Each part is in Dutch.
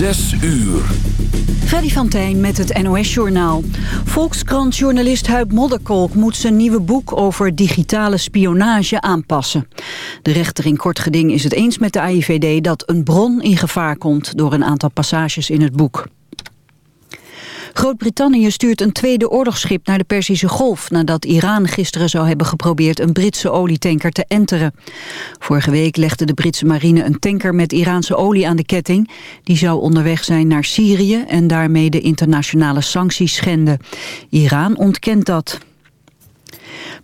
Zes uur. Freddy van Tijn met het NOS-journaal. Volkskrant-journalist Huib Modderkolk moet zijn nieuwe boek over digitale spionage aanpassen. De rechter in kort geding is het eens met de AIVD dat een bron in gevaar komt door een aantal passages in het boek. Groot-Brittannië stuurt een tweede oorlogsschip naar de Perzische Golf... nadat Iran gisteren zou hebben geprobeerd een Britse olietanker te enteren. Vorige week legde de Britse marine een tanker met Iraanse olie aan de ketting. Die zou onderweg zijn naar Syrië en daarmee de internationale sancties schenden. Iran ontkent dat.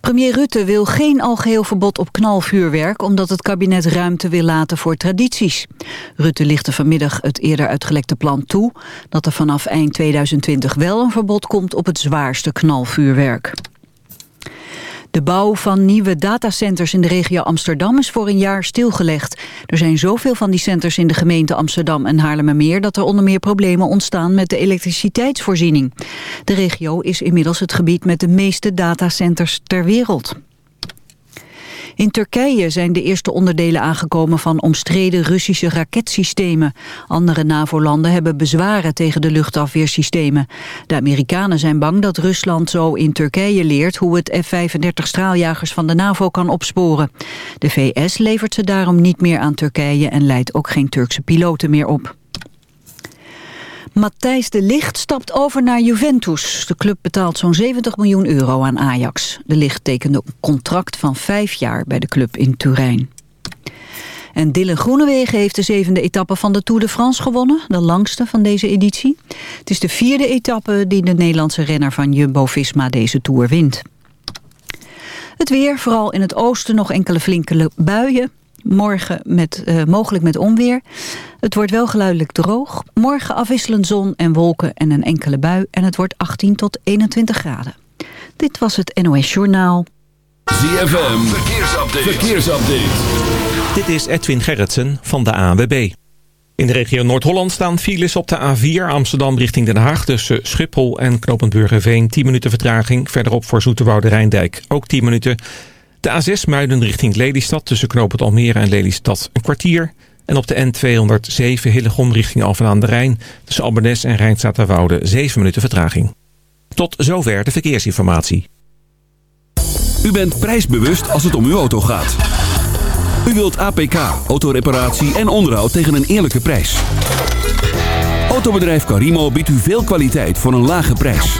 Premier Rutte wil geen algeheel verbod op knalvuurwerk... omdat het kabinet ruimte wil laten voor tradities. Rutte lichtte vanmiddag het eerder uitgelekte plan toe... dat er vanaf eind 2020 wel een verbod komt op het zwaarste knalvuurwerk. De bouw van nieuwe datacenters in de regio Amsterdam is voor een jaar stilgelegd. Er zijn zoveel van die centers in de gemeente Amsterdam en Haarlemmermeer... dat er onder meer problemen ontstaan met de elektriciteitsvoorziening. De regio is inmiddels het gebied met de meeste datacenters ter wereld. In Turkije zijn de eerste onderdelen aangekomen van omstreden Russische raketsystemen. Andere NAVO-landen hebben bezwaren tegen de luchtafweersystemen. De Amerikanen zijn bang dat Rusland zo in Turkije leert hoe het F-35 straaljagers van de NAVO kan opsporen. De VS levert ze daarom niet meer aan Turkije en leidt ook geen Turkse piloten meer op. Matthijs de Ligt stapt over naar Juventus. De club betaalt zo'n 70 miljoen euro aan Ajax. De Ligt tekende een contract van vijf jaar bij de club in Turijn. En Dylan Groenewegen heeft de zevende etappe van de Tour de France gewonnen. De langste van deze editie. Het is de vierde etappe die de Nederlandse renner van Jumbo-Visma deze Tour wint. Het weer, vooral in het oosten nog enkele flinke buien. Morgen met, uh, mogelijk met onweer. Het wordt wel geluidelijk droog. Morgen afwisselend zon en wolken en een enkele bui. En het wordt 18 tot 21 graden. Dit was het NOS Journaal. ZFM, verkeersupdate. verkeersupdate. Dit is Edwin Gerritsen van de ANWB. In de regio Noord-Holland staan files op de A4 Amsterdam richting Den Haag... tussen Schiphol en Knopenburgerveen 10 minuten vertraging. Verderop voor Zoeterwoude Rijndijk ook 10 minuten... De A6 Muiden richting Lelystad tussen Knoopend Almere en Lelystad een kwartier. En op de N207 Hillegom richting Alphen aan de Rijn tussen Albernes en Rijnstaterwoude 7 minuten vertraging. Tot zover de verkeersinformatie. U bent prijsbewust als het om uw auto gaat. U wilt APK, autoreparatie en onderhoud tegen een eerlijke prijs. Autobedrijf Carimo biedt u veel kwaliteit voor een lage prijs.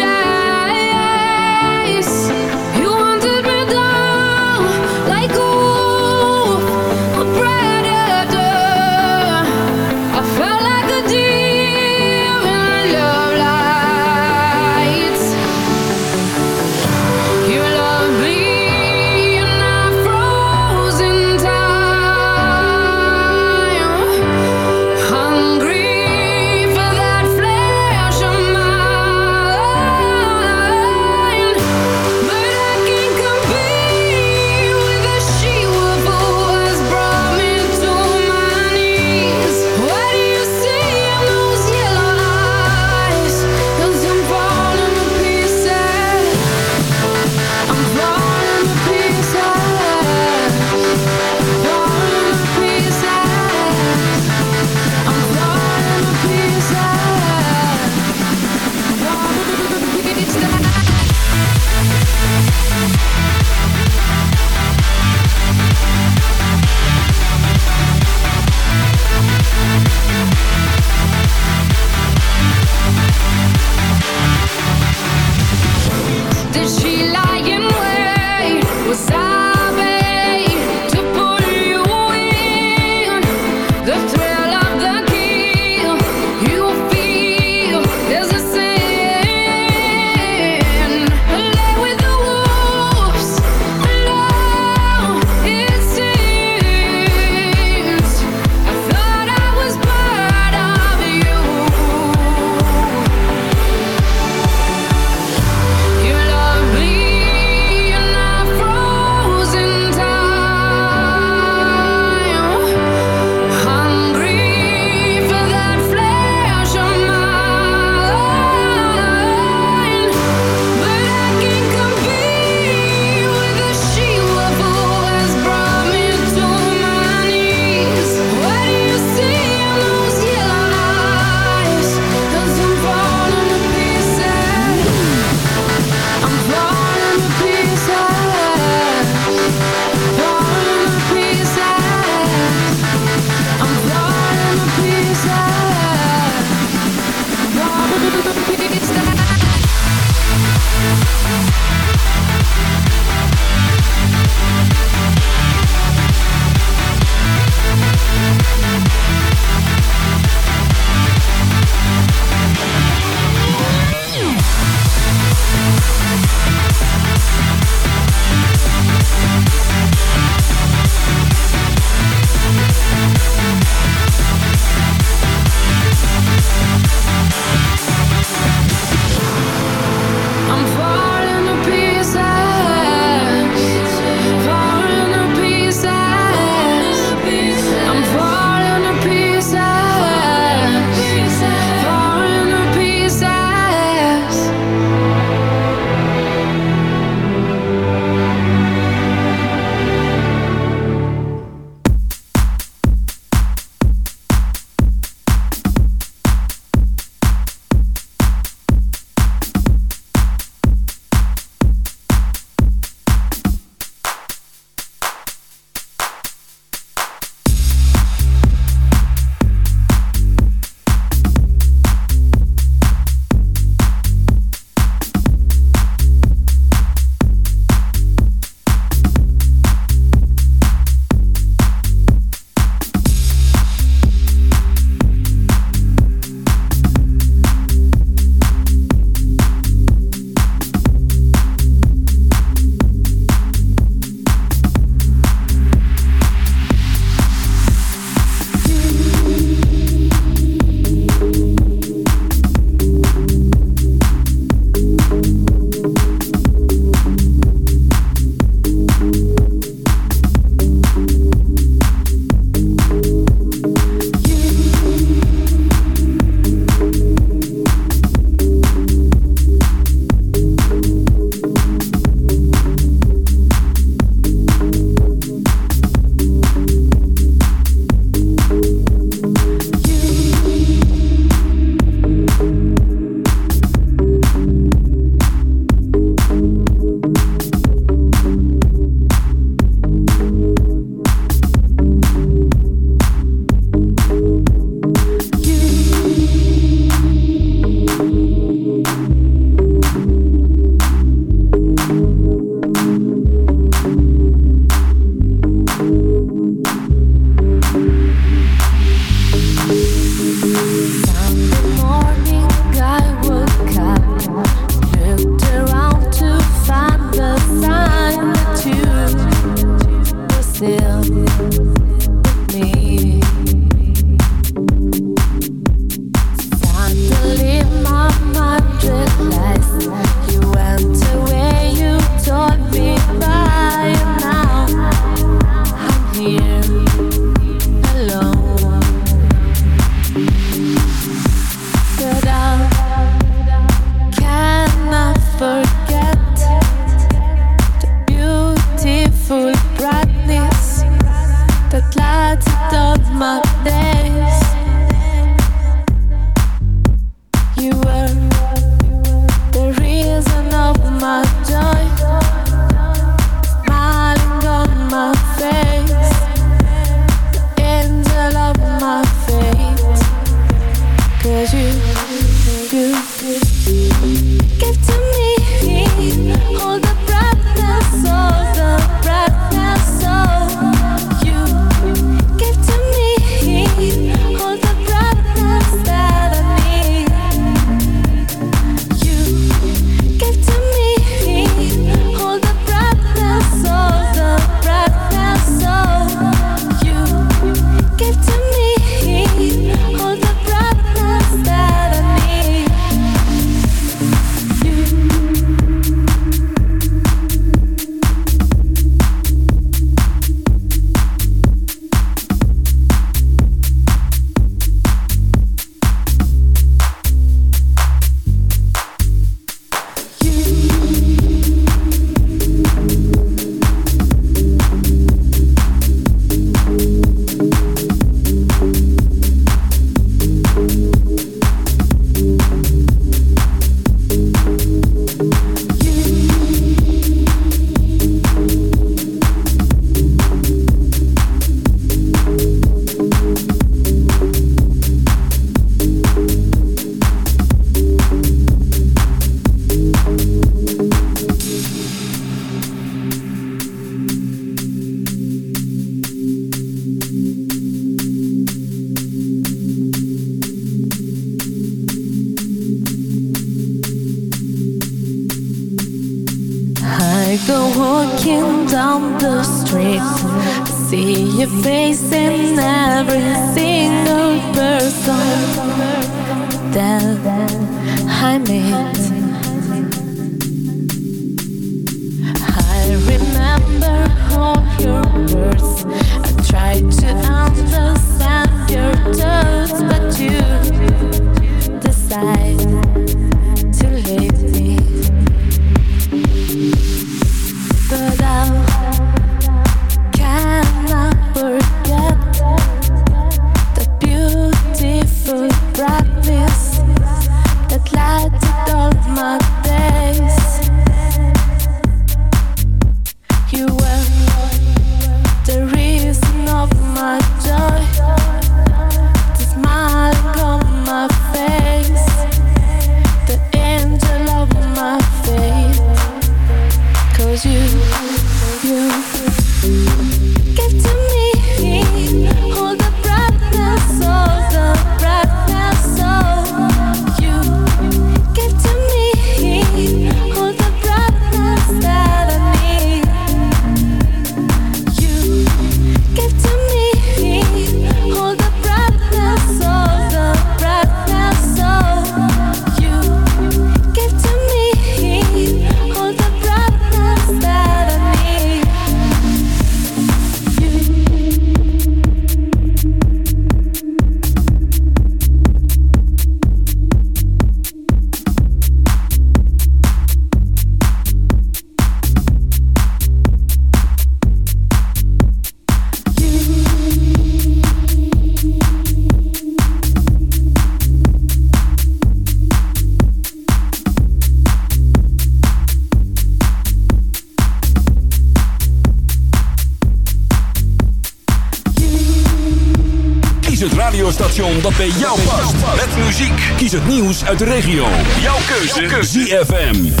Uit de regio. Jouw keuze. ZFM.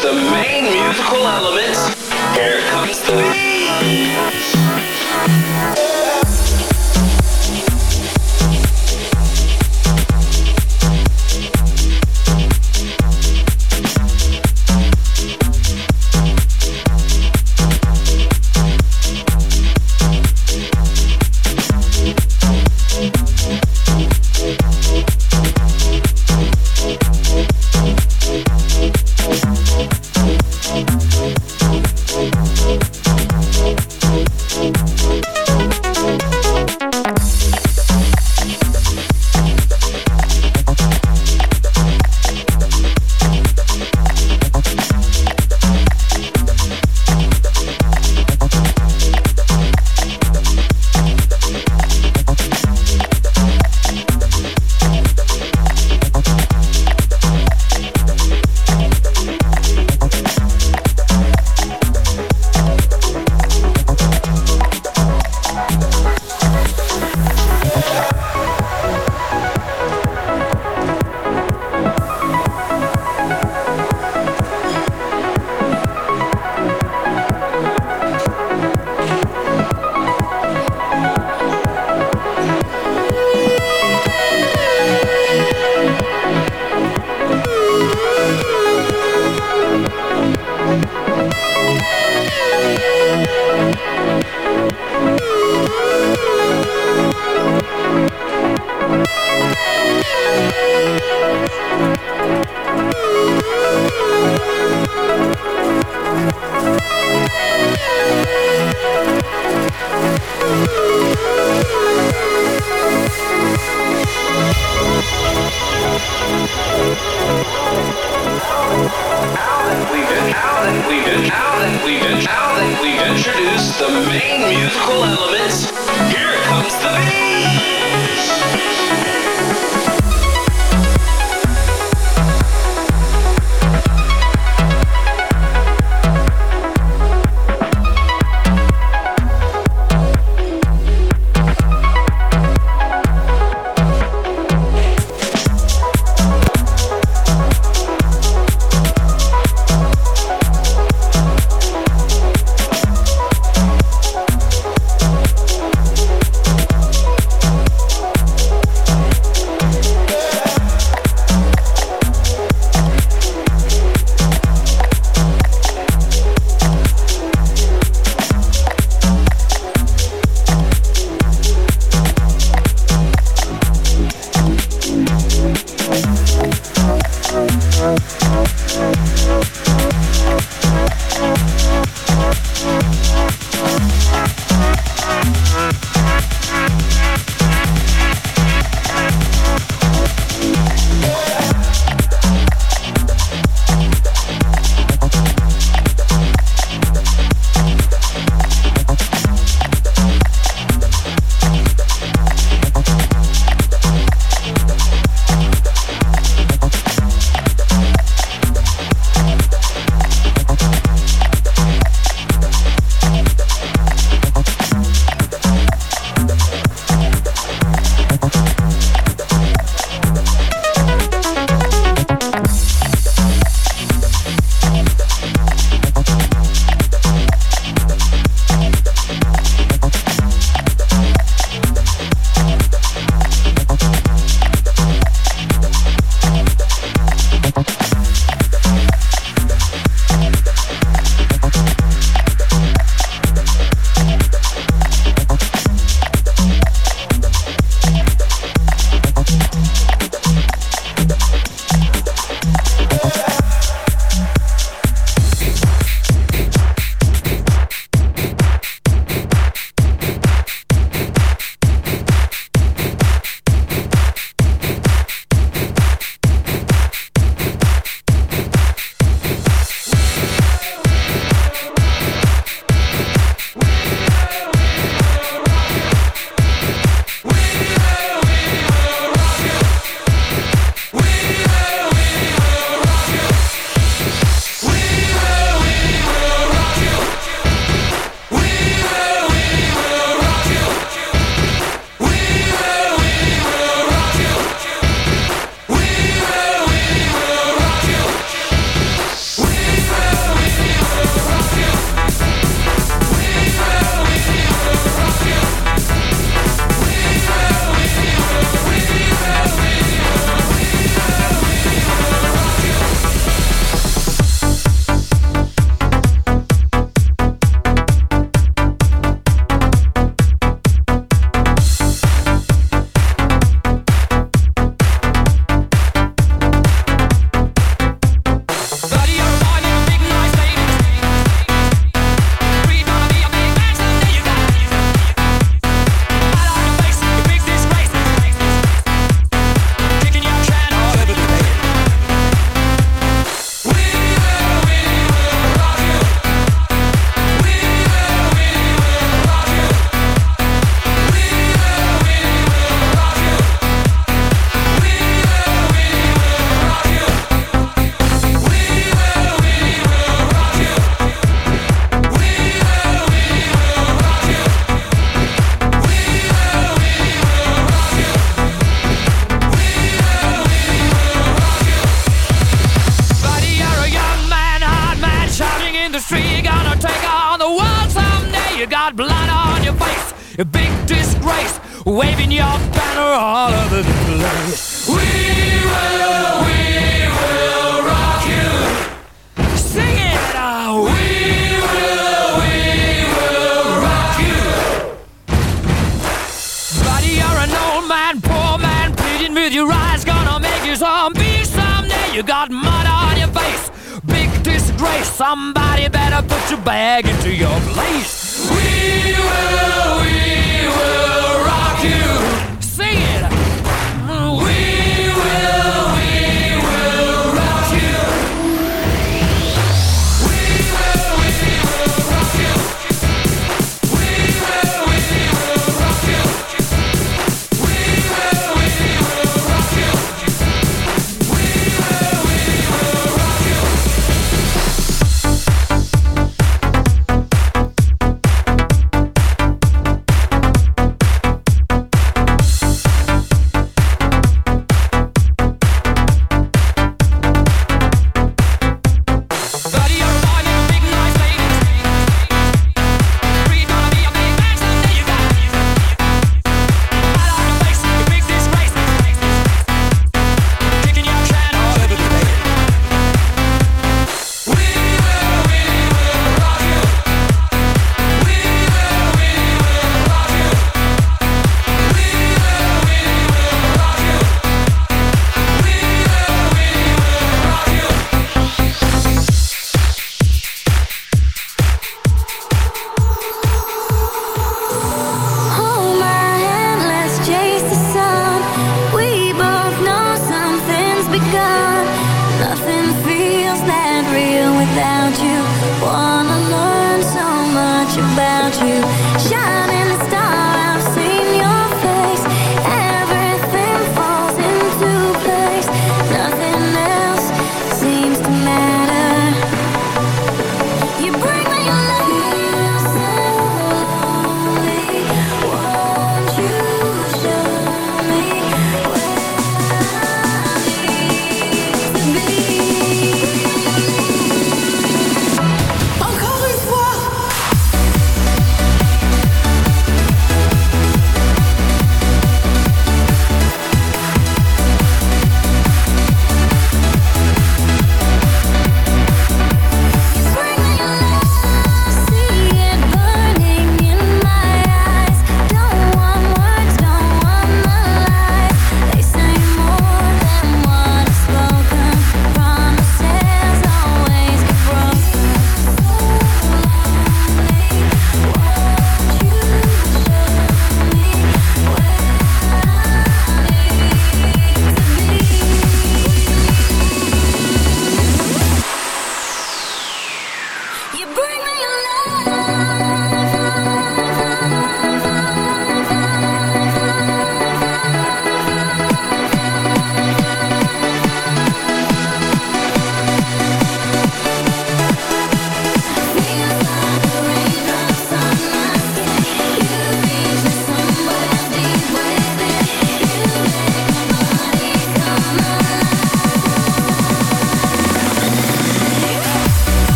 the main musical elements. Here comes the beat.